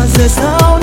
fazer saudade